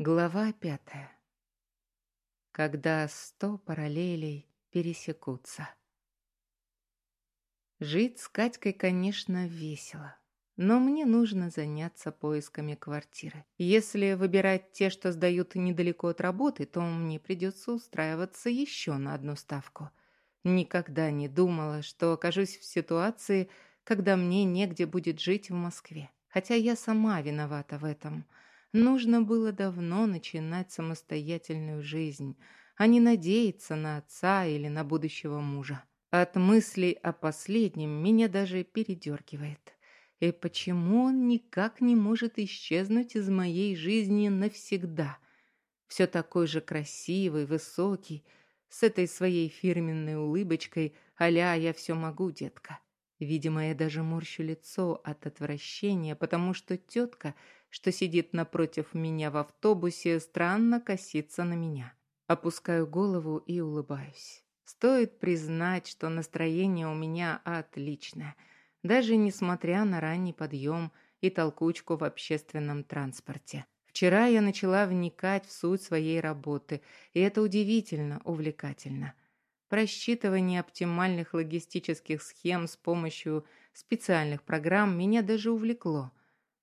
Глава пятая. Когда сто параллелей пересекутся. Жить с Катькой, конечно, весело. Но мне нужно заняться поисками квартиры. Если выбирать те, что сдают недалеко от работы, то мне придется устраиваться еще на одну ставку. Никогда не думала, что окажусь в ситуации, когда мне негде будет жить в Москве. Хотя я сама виновата в этом – Нужно было давно начинать самостоятельную жизнь, а не надеяться на отца или на будущего мужа. От мыслей о последнем меня даже передергивает. И почему он никак не может исчезнуть из моей жизни навсегда? Все такой же красивый, высокий, с этой своей фирменной улыбочкой «Аля, я все могу, детка». Видимо, я даже морщу лицо от отвращения, потому что тетка – что сидит напротив меня в автобусе, странно косится на меня. Опускаю голову и улыбаюсь. Стоит признать, что настроение у меня отличное, даже несмотря на ранний подъем и толкучку в общественном транспорте. Вчера я начала вникать в суть своей работы, и это удивительно увлекательно. Просчитывание оптимальных логистических схем с помощью специальных программ меня даже увлекло.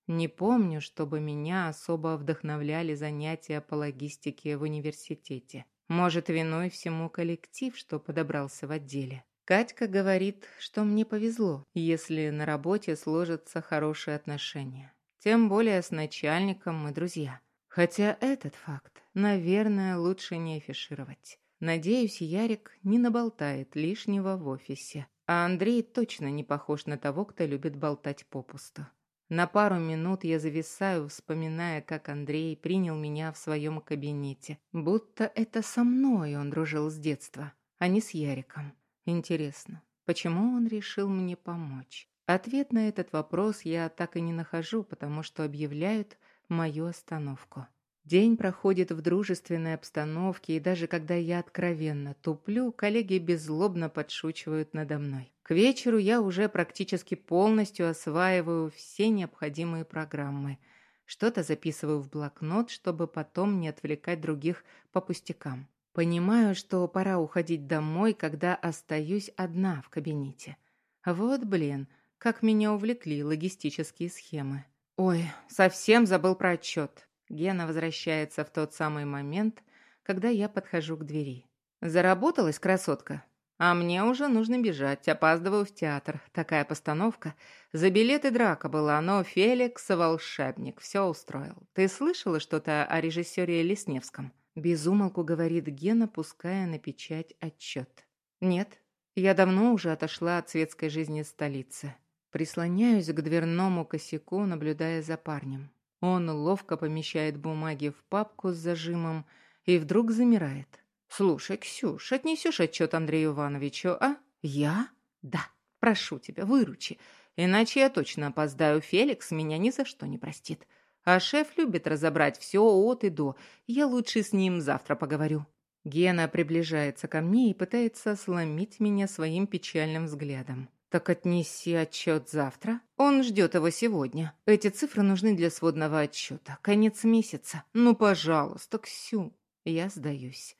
Не помню, чтобы меня особо вдохновляли занятия по логистике в университете. Может, виной всему коллектив, что подобрался в отделе. Катька говорит, что мне повезло, если на работе сложатся хорошие отношения. Тем более с начальником и друзья. Хотя этот факт, наверное, лучше не афишировать. Надеюсь, Ярик не наболтает лишнего в офисе. А Андрей точно не похож на того, кто любит болтать попусту. На пару минут я зависаю, вспоминая, как Андрей принял меня в своем кабинете. Будто это со мной он дружил с детства, а не с Яриком. Интересно, почему он решил мне помочь? Ответ на этот вопрос я так и не нахожу, потому что объявляют мою остановку. День проходит в дружественной обстановке, и даже когда я откровенно туплю, коллеги беззлобно подшучивают надо мной. К вечеру я уже практически полностью осваиваю все необходимые программы. Что-то записываю в блокнот, чтобы потом не отвлекать других по пустякам. Понимаю, что пора уходить домой, когда остаюсь одна в кабинете. Вот, блин, как меня увлекли логистические схемы. Ой, совсем забыл про отчет. Гена возвращается в тот самый момент, когда я подхожу к двери. «Заработалась, красотка?» «А мне уже нужно бежать, опаздываю в театр. Такая постановка. За билеты драка была, но Феликс, волшебник, все устроил. Ты слышала что-то о режиссере Лесневском?» Безумолку говорит Гена, пуская на печать отчет. «Нет, я давно уже отошла от светской жизни столицы. Прислоняюсь к дверному косяку, наблюдая за парнем. Он ловко помещает бумаги в папку с зажимом и вдруг замирает. «Слушай, Ксюш, отнесешь отчет Андрею Ивановичу, а?» «Я? Да. Прошу тебя, выручи. Иначе я точно опоздаю. Феликс меня ни за что не простит. А шеф любит разобрать все от и до. Я лучше с ним завтра поговорю». Гена приближается ко мне и пытается сломить меня своим печальным взглядом. Так отнеси отчет завтра. Он ждет его сегодня. Эти цифры нужны для сводного отчета. Конец месяца. Ну, пожалуйста, Ксю. Я сдаюсь.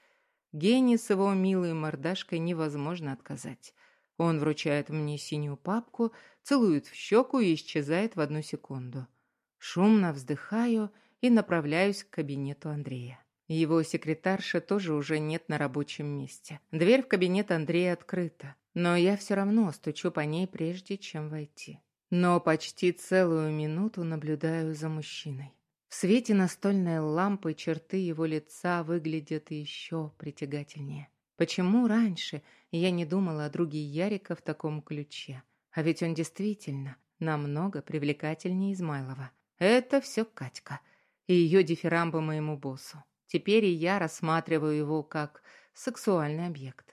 Гений с его милой мордашкой невозможно отказать. Он вручает мне синюю папку, целует в щеку и исчезает в одну секунду. Шумно вздыхаю и направляюсь к кабинету Андрея. Его секретарша тоже уже нет на рабочем месте. Дверь в кабинет Андрея открыта. Но я все равно стучу по ней, прежде чем войти. Но почти целую минуту наблюдаю за мужчиной. В свете настольной лампы черты его лица выглядят еще притягательнее. Почему раньше я не думала о друге Ярика в таком ключе? А ведь он действительно намного привлекательнее Измайлова. Это все Катька и ее дифирамбы моему боссу. Теперь и я рассматриваю его как сексуальный объект.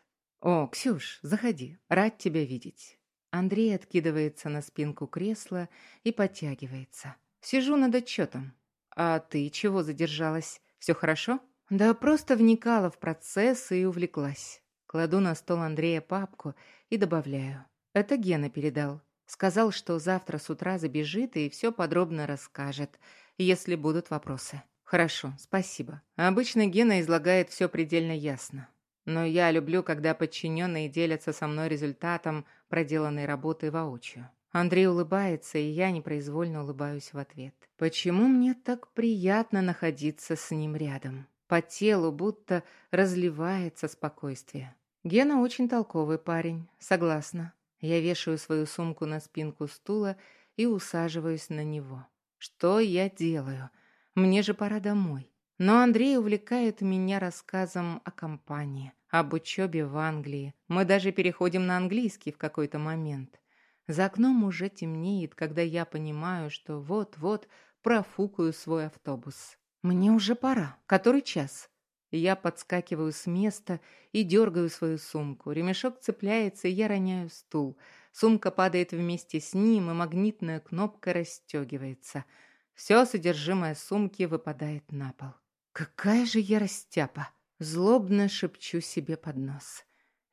«О, Ксюш, заходи, рад тебя видеть». Андрей откидывается на спинку кресла и подтягивается. «Сижу над отчетом. А ты чего задержалась? Все хорошо?» «Да просто вникала в процесс и увлеклась». Кладу на стол Андрея папку и добавляю. «Это Гена передал. Сказал, что завтра с утра забежит и все подробно расскажет, если будут вопросы». Хорошо, спасибо. Обычно Гена излагает все предельно ясно. Но я люблю, когда подчиненные делятся со мной результатом проделанной работы воочию. Андрей улыбается, и я непроизвольно улыбаюсь в ответ. Почему мне так приятно находиться с ним рядом? По телу будто разливается спокойствие. Гена очень толковый парень, согласна. Я вешаю свою сумку на спинку стула и усаживаюсь на него. Что я делаю? Мне же пора домой. Но Андрей увлекает меня рассказом о компании, об учебе в Англии. Мы даже переходим на английский в какой-то момент. За окном уже темнеет, когда я понимаю, что вот-вот профукаю свой автобус. Мне уже пора. Который час? Я подскакиваю с места и дергаю свою сумку. Ремешок цепляется, и я роняю стул. Сумка падает вместе с ним, и магнитная кнопка расстегивается. Все содержимое сумки выпадает на пол. Какая же я растяпа! Злобно шепчу себе под нос.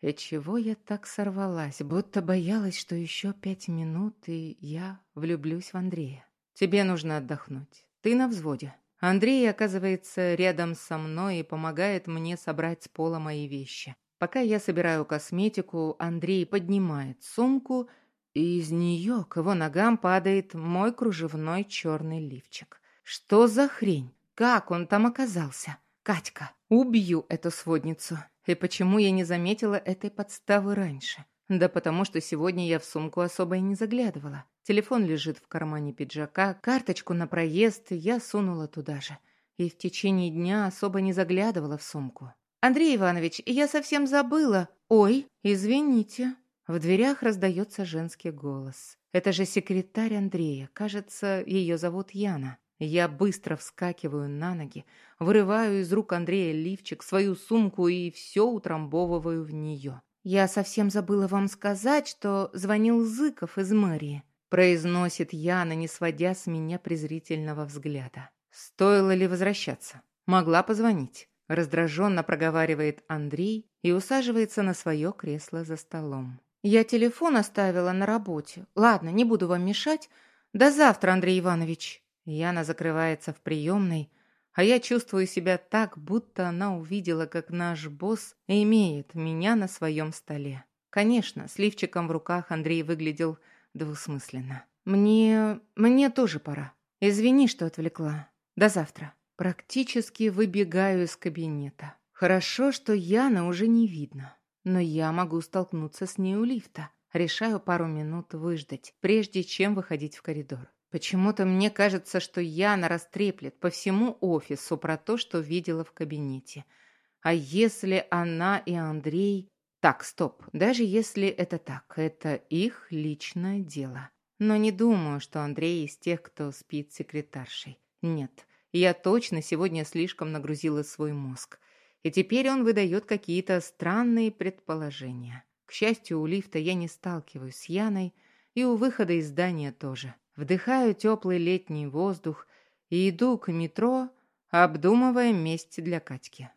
И чего я так сорвалась, будто боялась, что еще пять минут, и я влюблюсь в Андрея. Тебе нужно отдохнуть. Ты на взводе. Андрей оказывается рядом со мной и помогает мне собрать с пола мои вещи. Пока я собираю косметику, Андрей поднимает сумку, и из нее к его ногам падает мой кружевной черный лифчик. Что за хрень? Как он там оказался? Катька, убью эту сводницу. И почему я не заметила этой подставы раньше? Да потому что сегодня я в сумку особо и не заглядывала. Телефон лежит в кармане пиджака, карточку на проезд я сунула туда же. И в течение дня особо не заглядывала в сумку. «Андрей Иванович, я совсем забыла. Ой, извините». В дверях раздается женский голос. Это же секретарь Андрея. Кажется, ее зовут Яна. Я быстро вскакиваю на ноги, вырываю из рук Андрея лифчик, свою сумку и все утрамбовываю в нее. «Я совсем забыла вам сказать, что звонил Зыков из мэрии», произносит Яна, не сводя с меня презрительного взгляда. «Стоило ли возвращаться? Могла позвонить». Раздраженно проговаривает Андрей и усаживается на свое кресло за столом. «Я телефон оставила на работе. Ладно, не буду вам мешать. До завтра, Андрей Иванович». Яна закрывается в приемной, а я чувствую себя так, будто она увидела, как наш босс имеет меня на своем столе. Конечно, с лифчиком в руках Андрей выглядел двусмысленно. «Мне... мне тоже пора. Извини, что отвлекла. До завтра». Практически выбегаю из кабинета. Хорошо, что Яна уже не видно. Но я могу столкнуться с ней у лифта. Решаю пару минут выждать, прежде чем выходить в коридор. Почему-то мне кажется, что Яна растреплет по всему офису про то, что видела в кабинете. А если она и Андрей... Так, стоп. Даже если это так, это их личное дело. Но не думаю, что Андрей из тех, кто спит секретаршей. Нет, я точно сегодня слишком нагрузила свой мозг. И теперь он выдает какие-то странные предположения. К счастью, у лифта я не сталкиваюсь с Яной, и у выхода из здания тоже. Вдыхаю теплый летний воздух и иду к метро, обдумывая месть для Катьки.